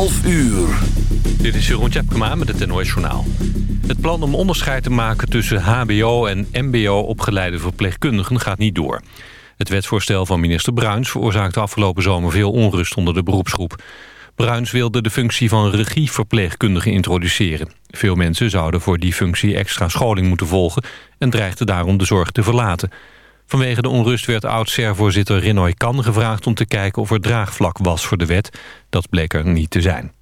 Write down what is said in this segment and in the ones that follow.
12 uur. Dit is Jeroen Tjepkema met het NOS Journaal. Het plan om onderscheid te maken tussen hbo- en mbo-opgeleide verpleegkundigen gaat niet door. Het wetsvoorstel van minister Bruins veroorzaakte afgelopen zomer veel onrust onder de beroepsgroep. Bruins wilde de functie van regieverpleegkundige introduceren. Veel mensen zouden voor die functie extra scholing moeten volgen... en dreigden daarom de zorg te verlaten. Vanwege de onrust werd oud-SER-voorzitter Rinoy Kan gevraagd... om te kijken of er draagvlak was voor de wet. Dat bleek er niet te zijn.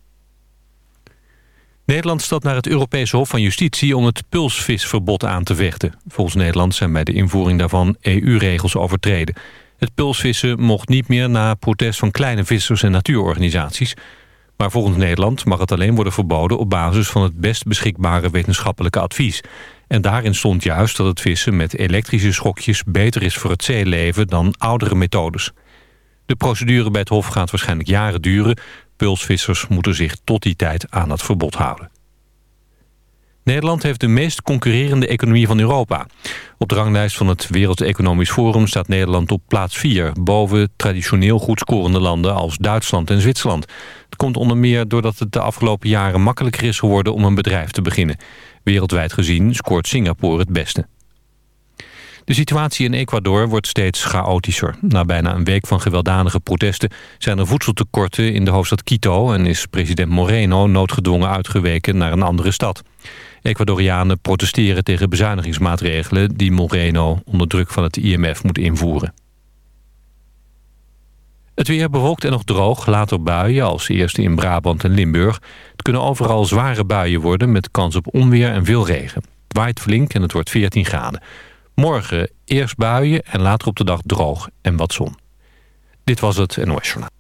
Nederland stapt naar het Europese Hof van Justitie om het pulsvisverbod aan te vechten. Volgens Nederland zijn bij de invoering daarvan EU-regels overtreden. Het pulsvissen mocht niet meer na protest van kleine vissers en natuurorganisaties. Maar volgens Nederland mag het alleen worden verboden op basis van het best beschikbare wetenschappelijke advies. En daarin stond juist dat het vissen met elektrische schokjes beter is voor het zeeleven dan oudere methodes. De procedure bij het Hof gaat waarschijnlijk jaren duren. Pulsvissers moeten zich tot die tijd aan het verbod houden. Nederland heeft de meest concurrerende economie van Europa. Op de ranglijst van het Wereld Economisch Forum staat Nederland op plaats 4... boven traditioneel goed scorende landen als Duitsland en Zwitserland. Het komt onder meer doordat het de afgelopen jaren makkelijker is geworden om een bedrijf te beginnen. Wereldwijd gezien scoort Singapore het beste. De situatie in Ecuador wordt steeds chaotischer. Na bijna een week van gewelddadige protesten zijn er voedseltekorten in de hoofdstad Quito... en is president Moreno noodgedwongen uitgeweken naar een andere stad. Ecuadorianen protesteren tegen bezuinigingsmaatregelen... die Moreno onder druk van het IMF moet invoeren. Het weer bewolkt en nog droog, later buien als eerste in Brabant en Limburg. Het kunnen overal zware buien worden met kans op onweer en veel regen. Het waait flink en het wordt 14 graden. Morgen eerst buien en later op de dag droog en wat zon. Dit was het NOS Journaal.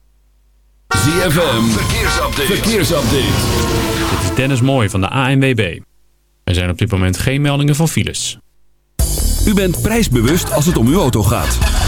ZFM, verkeersupdate. verkeersupdate. Dit is Dennis Mooij van de ANWB. Er zijn op dit moment geen meldingen van files. U bent prijsbewust als het om uw auto gaat.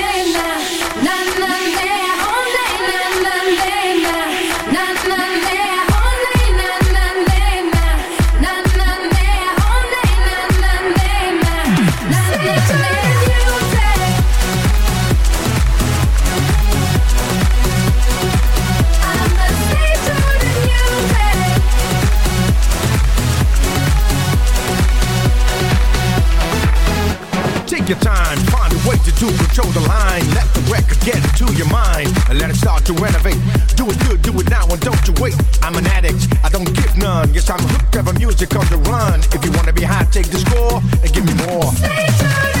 To control the line. Let the record get into your mind and let it start to renovate. Do it good, do it now, and don't you wait. I'm an addict, I don't give none. Yes, I'm hooked, ever music on the run. If you wanna be high, take the score and give me more.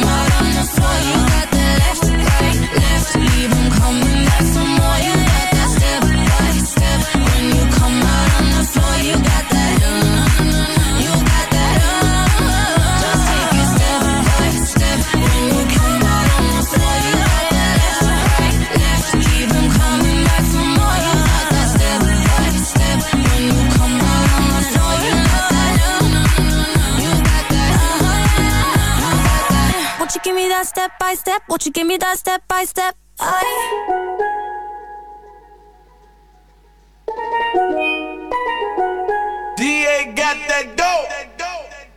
give me that step by step? Won't you give me that step by step? I DA got that dope.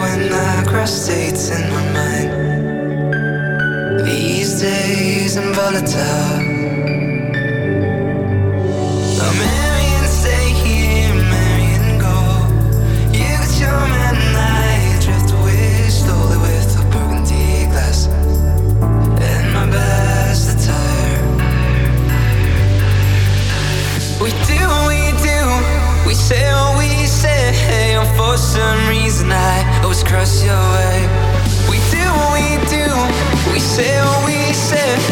when I cross states in my mind. These days I'm volatile. For some reason I always cross your way. We do what we do We say what we say.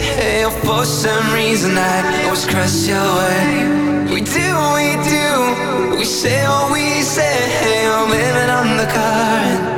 Oh, for some reason I always cross your way. We do what we do, we say what we say. Blame it on the car.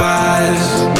Good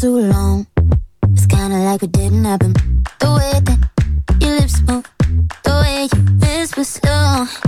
too long. It's kinda like it didn't happen. The way that your lips move, the way you whisper so.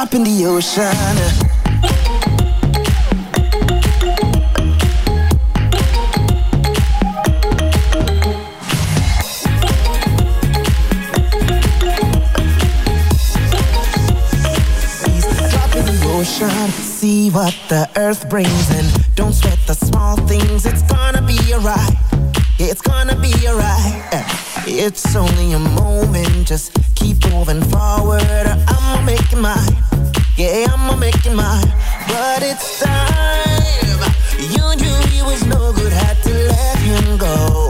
drop in the ocean. See what the earth brings and don't sweat the small things. It's gonna be alright. It's gonna be alright. It's only a moment. Just keep moving forward. I'ma make it mine. Yeah, I'ma make it mine. But it's time. You knew he was no good. Had to let him go.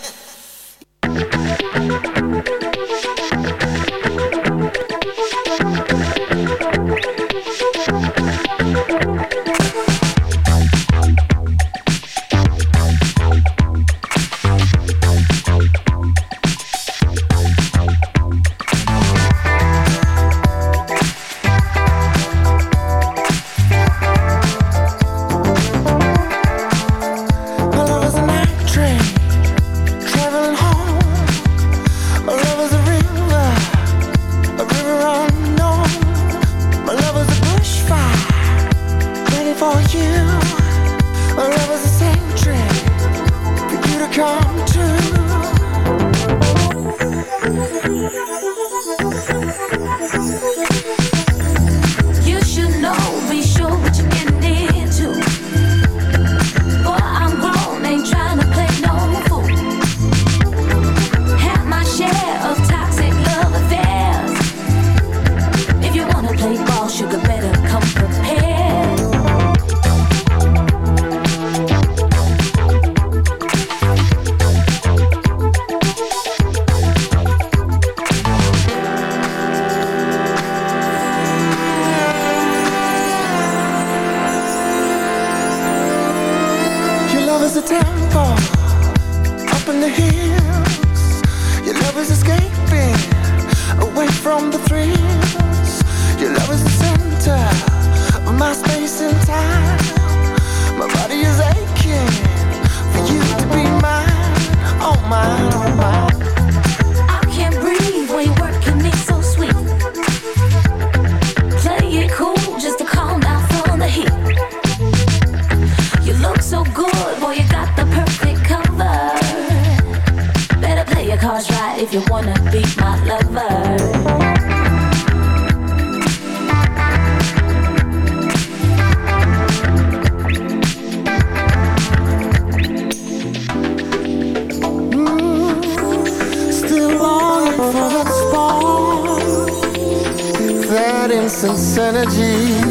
temple up in the hills. Your love is escaping away from the thrills. Your love is the center of my space and time. My body is aching for you to be mine. Oh mine, oh mine. if you wanna be my lover. Mm, for spark that incense energy.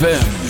ZFM.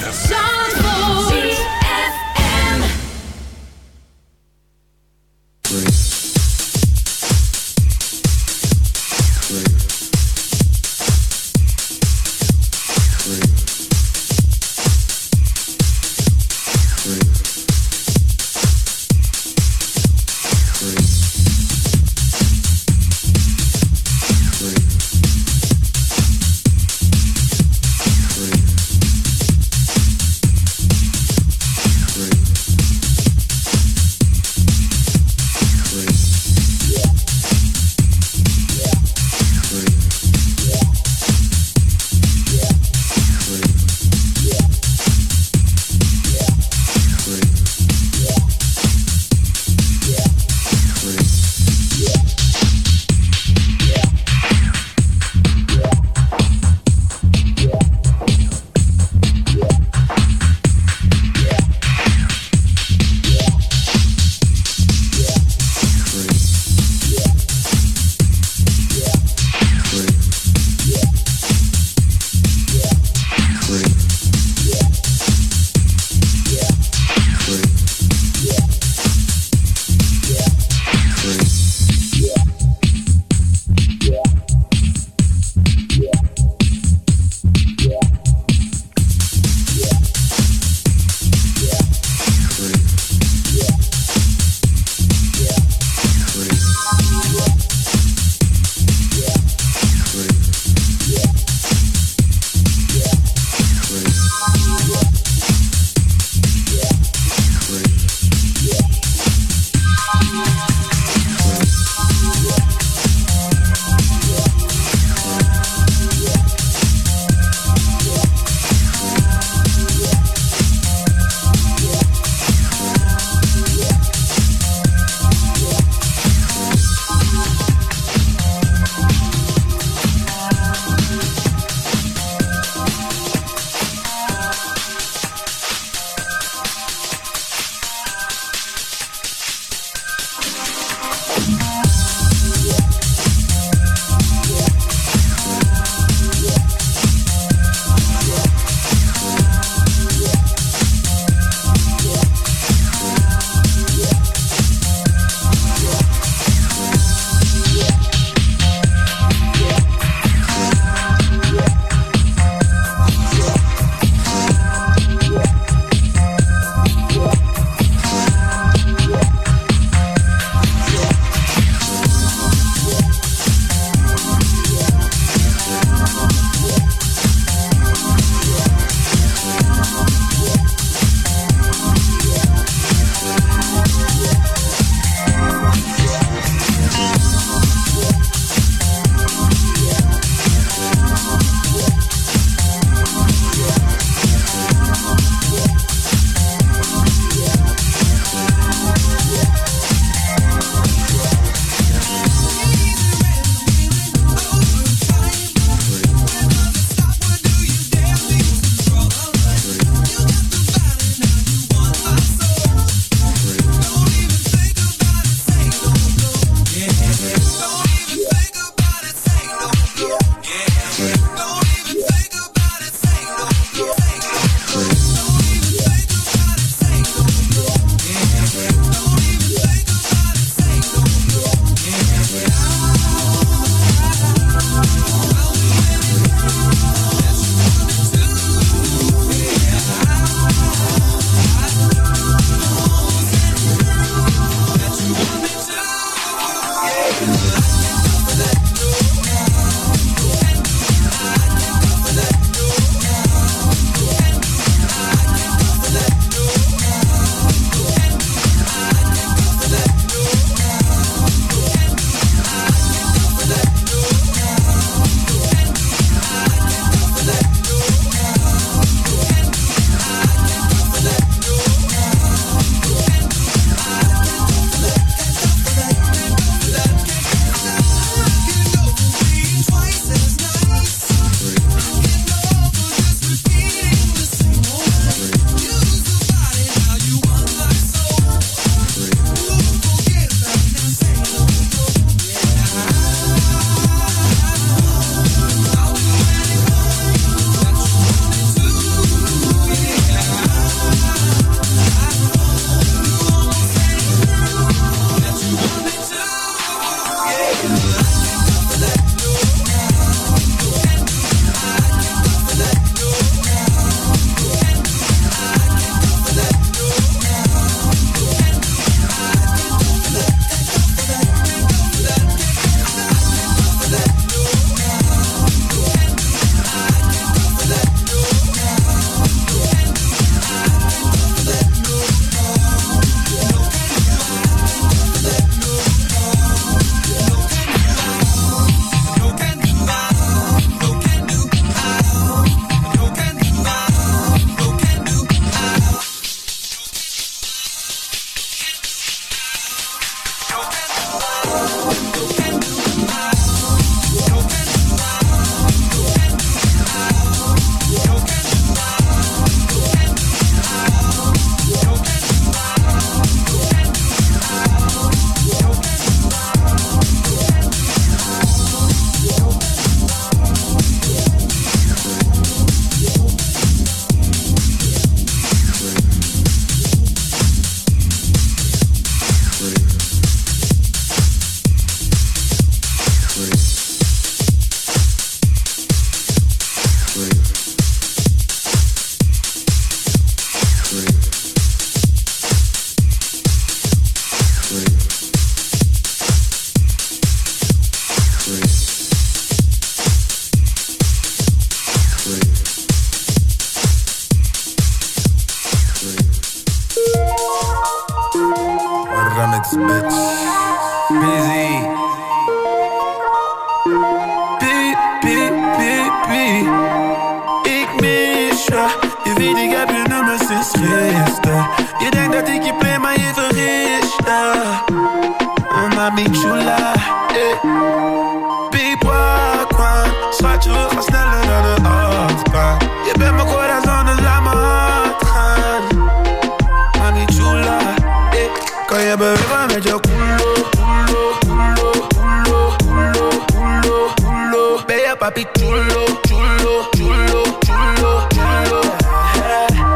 Papi chulo, chulo, chulo, chulo, chulo.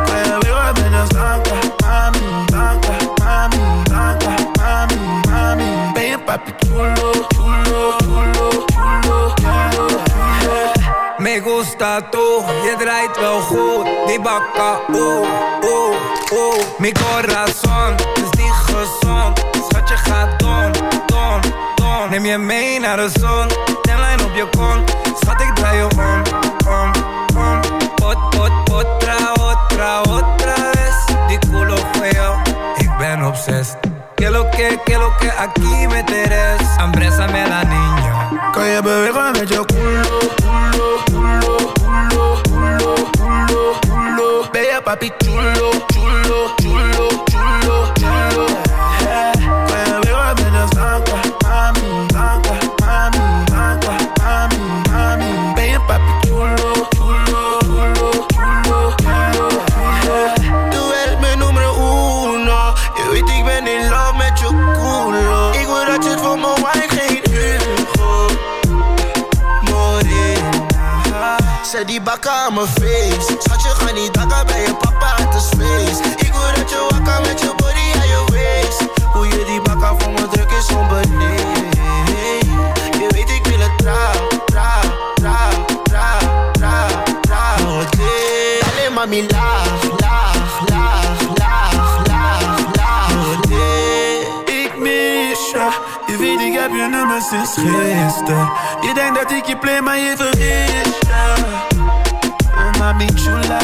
Bewegen met je zanka, mami, zanka, mami, zanka, mami, mami. Je papi chulo, chulo, chulo, chulo, chulo. Me gusta tú, je draait wel goed Die bakka, oeh, oeh, oeh Mi corazon is niet gezond Neem je mee naar de zon. Tenlijn op je kont Schat ik draai je om, om, om. Pot, pot, otra, otra, otra vez Die culo feo Ik ben obsessed Que lo que, que lo que aquí me teres Ambrésame la niña Kan je bewegen met je culo, culo, culo, culo, culo, culo, culo. Ben je papi chulo, chulo, chulo, chulo, chulo. Kan je bewegen met je zanka, Ben je papi chulo, chulo, chulo, uno. Je weet ik ben in love met je culo. Ik wil dat je het voor me wijn. Morena. Zet die bakken aan mijn face. Schatje, ga niet dakken bij je papa uit de space. Ik wil dat je wakker met je body je. Die bakken voor me druk is onbeleefd. Je weet ik wil het trouw, trouw, trouw, trouw, trouw, trouw. Dale mami laag, laag, laag, laag, laag. Ik mis je, je weet ik heb je nummer sinds gisteren. Je denkt dat ik je play, maar je vergist je. Mami chula,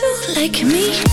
You're like me.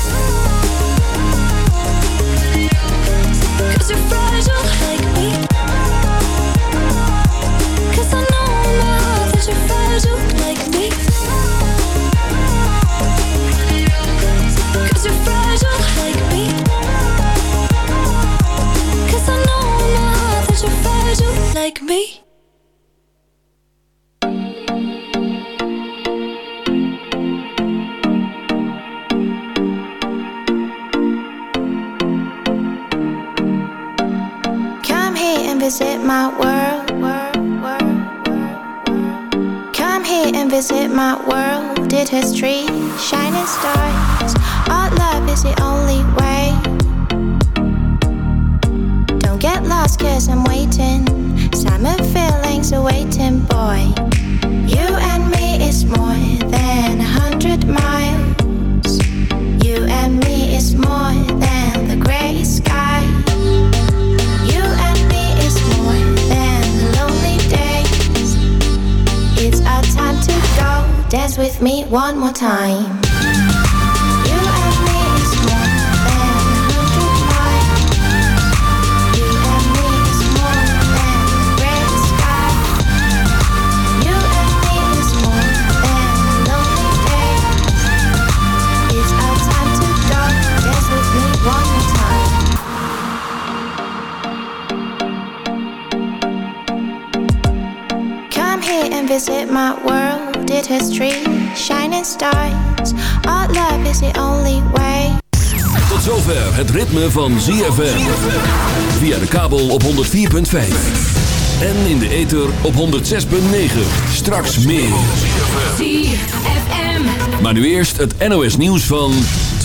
My world. Come here and visit my world. Has trees, shining stars. Our love is the only way. Don't get lost, cause I'm waiting. Summer feelings are waiting, boy. You and me is more than a hundred miles. One more time. Come here and visit my world. Has trees, shining stars. Our love is the only way. Tot zover het ritme van ZFM. Via de kabel op 104.5. En in de ether op 106.9. Straks meer. ZFM. Maar nu eerst het NOS nieuws van...